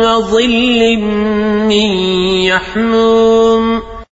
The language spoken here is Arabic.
وظل من يحموم.